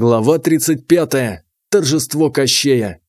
Глава 35. Торжество Кощея.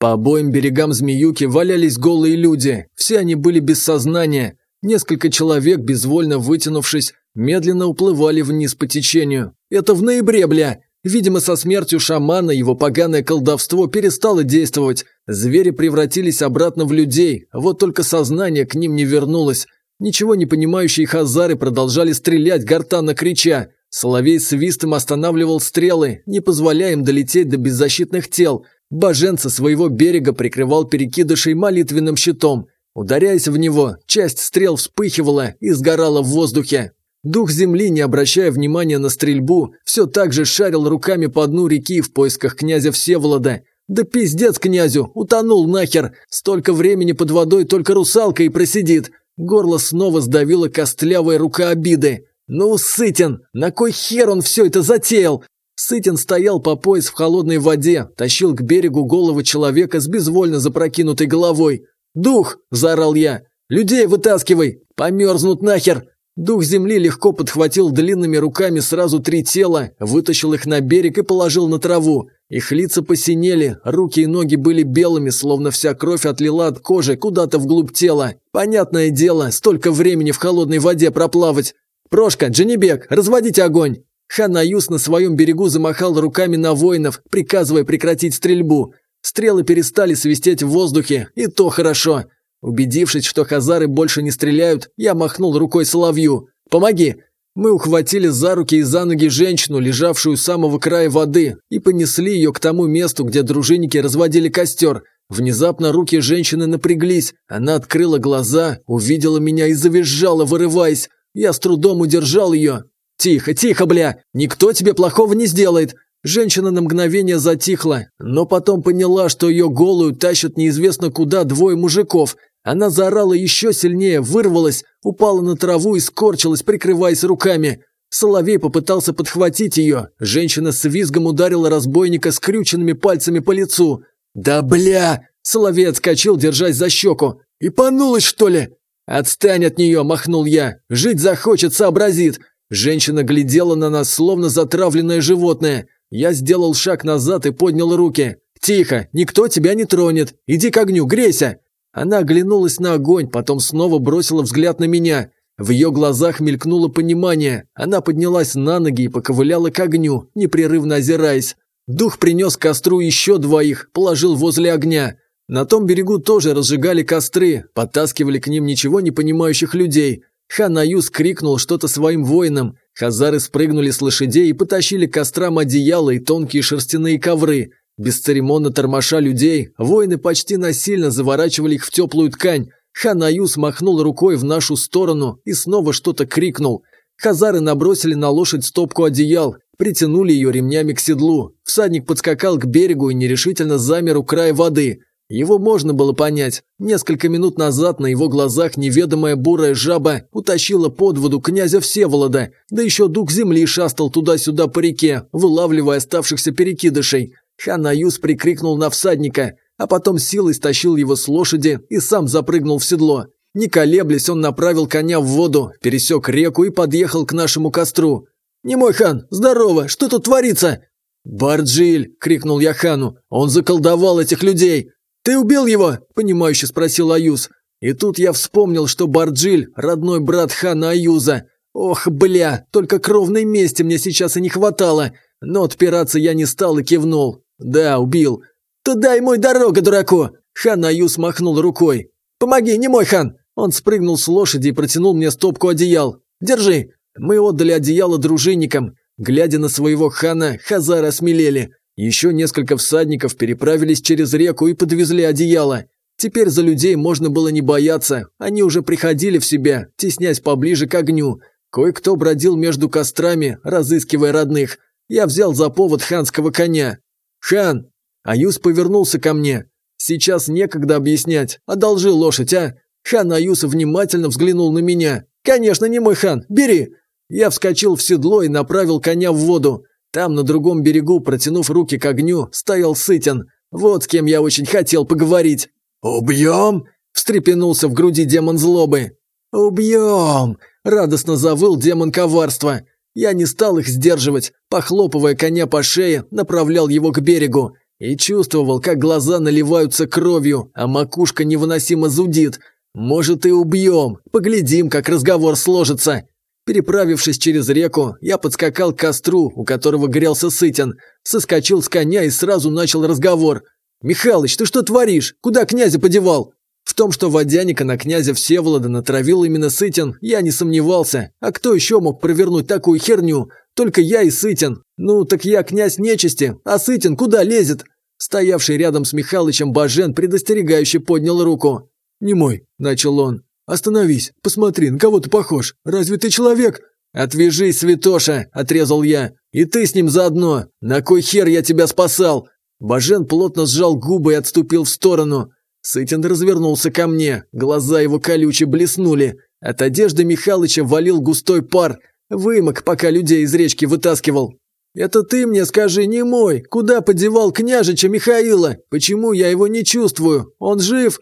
По обоим берегам Змеюки валялись голые люди, все они были без сознания. Несколько человек, безвольно вытянувшись, медленно уплывали вниз по течению. Это в ноябре, бля! Видимо, со смертью шамана его поганое колдовство перестало действовать. Звери превратились обратно в людей, вот только сознание к ним не вернулось. Ничего не понимающие хазары продолжали стрелять, гортанно крича – Соловей свистом останавливал стрелы, не позволяя им долететь до беззащитных тел. Бажен своего берега прикрывал перекидышей молитвенным щитом. Ударяясь в него, часть стрел вспыхивала и сгорала в воздухе. Дух земли, не обращая внимания на стрельбу, все так же шарил руками по дну реки в поисках князя Всеволода. «Да пиздец князю! Утонул нахер! Столько времени под водой только русалка и просидит!» Горло снова сдавило костлявая рука обиды. «Ну, Сытин, на кой хер он все это затеял?» Сытин стоял по пояс в холодной воде, тащил к берегу голову человека с безвольно запрокинутой головой. «Дух!» – заорал я. «Людей вытаскивай! Померзнут нахер!» Дух земли легко подхватил длинными руками сразу три тела, вытащил их на берег и положил на траву. Их лица посинели, руки и ноги были белыми, словно вся кровь отлила от кожи куда-то вглубь тела. Понятное дело, столько времени в холодной воде проплавать. Прошка, Дженебек, разводите огонь!» Ханаюс на своем берегу замахал руками на воинов, приказывая прекратить стрельбу. Стрелы перестали свистеть в воздухе, и то хорошо. Убедившись, что хазары больше не стреляют, я махнул рукой соловью. «Помоги!» Мы ухватили за руки и за ноги женщину, лежавшую с самого края воды, и понесли ее к тому месту, где дружинники разводили костер. Внезапно руки женщины напряглись, она открыла глаза, увидела меня и завизжала, вырываясь. Я с трудом удержал ее. «Тихо, тихо, бля! Никто тебе плохого не сделает!» Женщина на мгновение затихла, но потом поняла, что ее голую тащат неизвестно куда двое мужиков. Она заорала еще сильнее, вырвалась, упала на траву и скорчилась, прикрываясь руками. Соловей попытался подхватить ее. Женщина с визгом ударила разбойника скрюченными пальцами по лицу. «Да бля!» Соловей отскочил, держась за щеку. «И понулась, что ли?» «Отстань от нее!» – махнул я. «Жить захочет, сообразит!» Женщина глядела на нас, словно затравленное животное. Я сделал шаг назад и поднял руки. «Тихо! Никто тебя не тронет! Иди к огню, грейся!» Она оглянулась на огонь, потом снова бросила взгляд на меня. В ее глазах мелькнуло понимание. Она поднялась на ноги и поковыляла к огню, непрерывно озираясь. Дух принес к костру еще двоих, положил возле огня. На том берегу тоже разжигали костры, подтаскивали к ним ничего не понимающих людей. Ханаюз крикнул что-то своим воинам. Хазары спрыгнули с лошадей и потащили к кострам одеяла и тонкие шерстяные ковры. Бесцеремонно тормоша людей, воины почти насильно заворачивали их в теплую ткань. Ханаюз махнул рукой в нашу сторону и снова что-то крикнул. Хазары набросили на лошадь стопку одеял, притянули ее ремнями к седлу. Всадник подскакал к берегу и нерешительно замер у края воды. Его можно было понять. Несколько минут назад на его глазах неведомая бурая жаба утащила под воду князя Всеволода, да еще дух земли шастал туда-сюда по реке, вылавливая оставшихся перекидышей. Ханаюс прикрикнул на всадника, а потом силой стащил его с лошади и сам запрыгнул в седло. Не колеблясь, он направил коня в воду, пересек реку и подъехал к нашему костру. «Немой хан, здорово, что тут творится?» «Барджиль!» – крикнул я хану. «Он заколдовал этих людей!» «Ты убил его?» – понимающе спросил Аюз. И тут я вспомнил, что Барджиль – родной брат хана Аюза. Ох, бля, только кровной мести мне сейчас и не хватало. Но отпираться я не стал и кивнул. Да, убил. «Ты дай мой дорога, дураку!» Хан Аюз махнул рукой. «Помоги, не мой хан!» Он спрыгнул с лошади и протянул мне стопку одеял. «Держи!» Мы отдали одеяло дружинникам. Глядя на своего хана, хазары осмелели. Еще несколько всадников переправились через реку и подвезли одеяло. Теперь за людей можно было не бояться, они уже приходили в себя, теснясь поближе к огню. Кое-кто бродил между кострами, разыскивая родных. Я взял за повод ханского коня. «Хан!» Аюс повернулся ко мне. «Сейчас некогда объяснять. Одолжи лошадь, а?» Хан Аюса внимательно взглянул на меня. «Конечно, не мой хан! Бери!» Я вскочил в седло и направил коня в воду. Там, на другом берегу, протянув руки к огню, стоял Сытин. Вот с кем я очень хотел поговорить. «Убьем?» – встрепенулся в груди демон злобы. «Убьем!» – радостно завыл демон коварства. Я не стал их сдерживать, похлопывая коня по шее, направлял его к берегу. И чувствовал, как глаза наливаются кровью, а макушка невыносимо зудит. «Может, и убьем. Поглядим, как разговор сложится. Переправившись через реку, я подскакал к костру, у которого грелся Сытин, соскочил с коня и сразу начал разговор. «Михалыч, ты что творишь? Куда князя подевал?» В том, что водяника на князя Всеволода натравил именно Сытин, я не сомневался. А кто еще мог провернуть такую херню? Только я и Сытин. Ну, так я князь нечисти, а Сытин куда лезет? Стоявший рядом с Михалычем Бажен предостерегающе поднял руку. «Не мой», – начал он. Остановись, посмотри, на кого ты похож. Разве ты человек? Отвяжись, святоша, отрезал я. И ты с ним заодно. На кой хер я тебя спасал? Бажен плотно сжал губы и отступил в сторону. Сытин развернулся ко мне. Глаза его колюче блеснули. От одежды Михалыча валил густой пар. Вымок, пока людей из речки вытаскивал. «Это ты мне скажи, не мой! Куда подевал княжича Михаила? Почему я его не чувствую? Он жив?»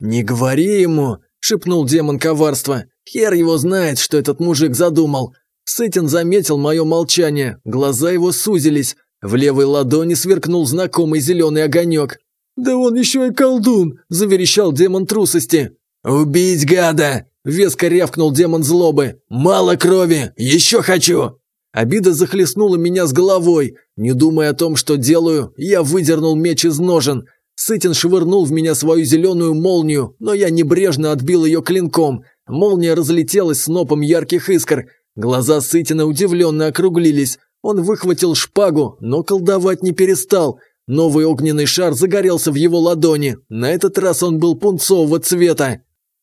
«Не говори ему!» – шепнул демон коварства. «Хер его знает, что этот мужик задумал. Сытин заметил мое молчание, глаза его сузились, в левой ладони сверкнул знакомый зеленый огонек. «Да он еще и колдун!» – заверещал демон трусости. «Убить гада!» – веско рявкнул демон злобы. «Мало крови! Еще хочу!» Обида захлестнула меня с головой. Не думая о том, что делаю, я выдернул меч из ножен – Сытин швырнул в меня свою зеленую молнию, но я небрежно отбил ее клинком. Молния разлетелась снопом ярких искр. Глаза Сытина удивленно округлились. Он выхватил шпагу, но колдовать не перестал. Новый огненный шар загорелся в его ладони. На этот раз он был пунцового цвета.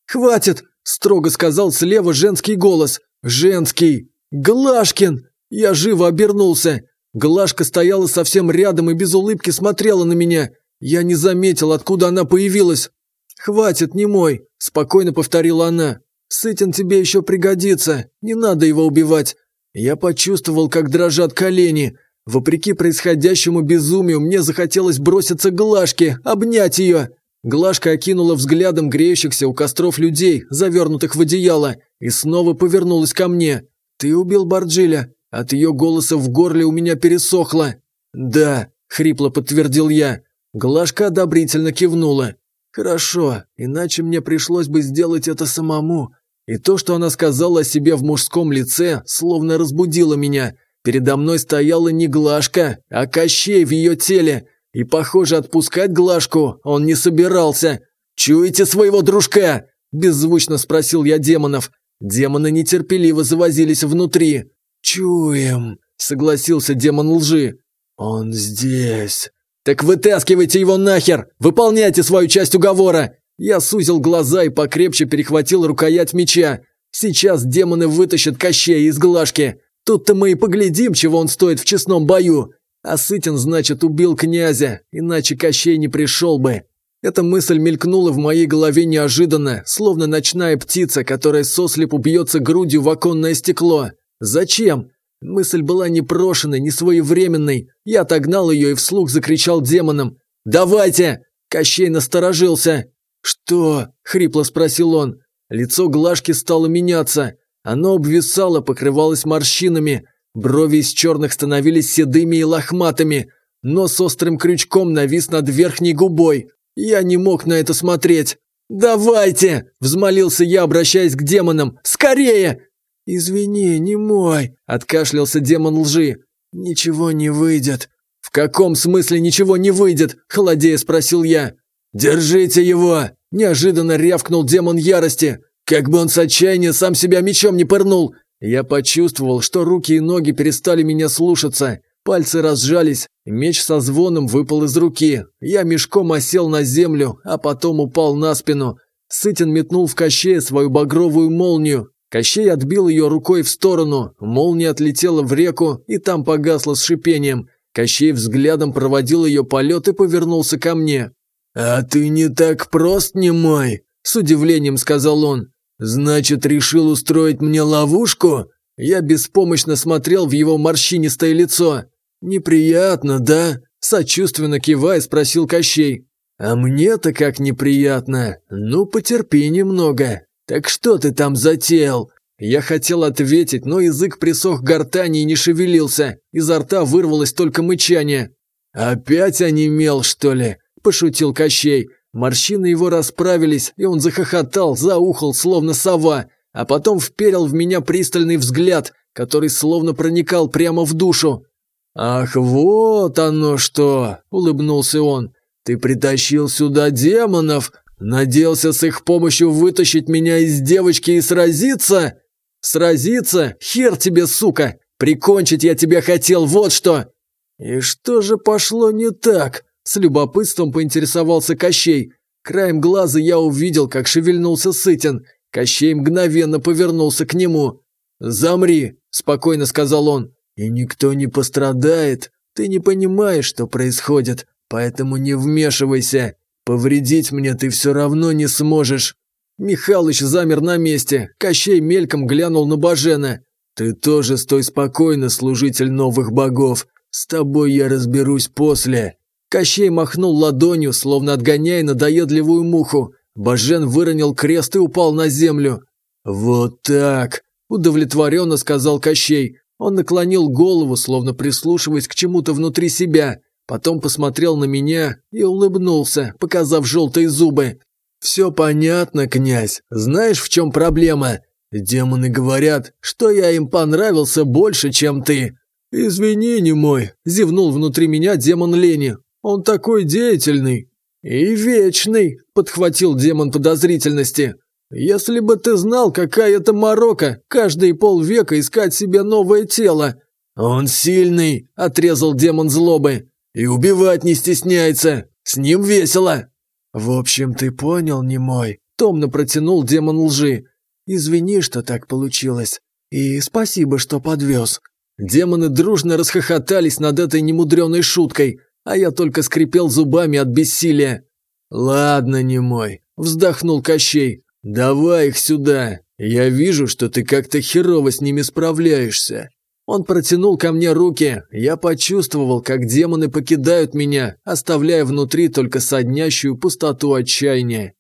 «Хватит!» – строго сказал слева женский голос. «Женский! Глашкин!» Я живо обернулся. Глашка стояла совсем рядом и без улыбки смотрела на меня – я не заметил, откуда она появилась. Хватит, не мой, спокойно повторила она. Сытин тебе еще пригодится, не надо его убивать. Я почувствовал, как дрожат колени. Вопреки происходящему безумию, мне захотелось броситься к Глашке, обнять ее. Глашка окинула взглядом греющихся у костров людей, завернутых в одеяло, и снова повернулась ко мне. «Ты убил Барджиля?» От ее голоса в горле у меня пересохло. «Да», – хрипло подтвердил я. Глашка одобрительно кивнула. «Хорошо, иначе мне пришлось бы сделать это самому. И то, что она сказала о себе в мужском лице, словно разбудило меня. Передо мной стояла не Глашка, а Кощей в ее теле. И, похоже, отпускать Глашку он не собирался. «Чуете своего дружка?» – беззвучно спросил я демонов. Демоны нетерпеливо завозились внутри. «Чуем», – согласился демон лжи. «Он здесь», «Так вытаскивайте его нахер! Выполняйте свою часть уговора!» Я сузил глаза и покрепче перехватил рукоять меча. «Сейчас демоны вытащат Кощея из глажки. Тут-то мы и поглядим, чего он стоит в честном бою. А Сытин, значит, убил князя, иначе Кощей не пришел бы». Эта мысль мелькнула в моей голове неожиданно, словно ночная птица, которая сослеп убьется грудью в оконное стекло. «Зачем? Мысль была непрошенной, не своевременной. Я отогнал ее и вслух закричал демонам: «Давайте!» Кощей насторожился. «Что?» – хрипло спросил он. Лицо Глашки стало меняться. Оно обвисало, покрывалось морщинами. Брови из черных становились седыми и лохматыми. Нос острым крючком навис над верхней губой. Я не мог на это смотреть. «Давайте!» – взмолился я, обращаясь к демонам. «Скорее! «Извини, не мой!» – откашлялся демон лжи. «Ничего не выйдет!» «В каком смысле ничего не выйдет?» – холодея спросил я. «Держите его!» – неожиданно рявкнул демон ярости. Как бы он с отчаяния сам себя мечом не пырнул. Я почувствовал, что руки и ноги перестали меня слушаться. Пальцы разжались, меч со звоном выпал из руки. Я мешком осел на землю, а потом упал на спину. Сытин метнул в кощее свою багровую молнию. Кощей отбил ее рукой в сторону, молния отлетела в реку и там погасла с шипением. Кощей взглядом проводил ее полет и повернулся ко мне. «А ты не так прост, не мой, с удивлением сказал он. «Значит, решил устроить мне ловушку?» Я беспомощно смотрел в его морщинистое лицо. «Неприятно, да?» – сочувственно кивая спросил Кощей. «А мне-то как неприятно. Ну, потерпи немного. «Так что ты там затеял?» Я хотел ответить, но язык присох к гортани и не шевелился. Изо рта вырвалось только мычание. «Опять онемел, что ли?» – пошутил Кощей. Морщины его расправились, и он захохотал, заухал, словно сова, а потом вперил в меня пристальный взгляд, который словно проникал прямо в душу. «Ах, вот оно что!» – улыбнулся он. «Ты притащил сюда демонов, Надеялся с их помощью вытащить меня из девочки и сразиться? Сразиться? Хер тебе, сука! Прикончить я тебя хотел, вот что!» «И что же пошло не так?» С любопытством поинтересовался Кощей. Краем глаза я увидел, как шевельнулся Сытин. Кощей мгновенно повернулся к нему. «Замри!» – спокойно сказал он. «И никто не пострадает. Ты не понимаешь, что происходит, поэтому не вмешивайся. Повредить мне ты все равно не сможешь. Михалыч замер на месте, Кощей мельком глянул на Бажена. Ты тоже стой спокойно, служитель новых богов. С тобой я разберусь после. Кощей махнул ладонью, словно отгоняя надоедливую муху. Бажен выронил крест и упал на землю. «Вот так!» – удовлетворенно сказал Кощей. Он наклонил голову, словно прислушиваясь к чему-то внутри себя – Потом посмотрел на меня и улыбнулся, показав желтые зубы. «Все понятно, князь. Знаешь, в чем проблема? Демоны говорят, что я им понравился больше, чем ты». «Извини, не мой», – зевнул внутри меня демон лени. «Он такой деятельный». «И вечный», – подхватил демон подозрительности. «Если бы ты знал, какая это морока, каждые полвека искать себе новое тело». «Он сильный», – отрезал демон злобы. И убивать не стесняется. С ним весело. В общем, ты понял, не мой. Томно протянул демон лжи. Извини, что так получилось. И спасибо, что подвез. Демоны дружно расхохотались над этой немудреной шуткой, а я только скрипел зубами от бессилия. «Ладно, не мой. – вздохнул Кощей, – «давай их сюда. Я вижу, что ты как-то херово с ними справляешься». Он протянул ко мне руки. Я почувствовал, как демоны покидают меня, оставляя внутри только соднящую пустоту отчаяния.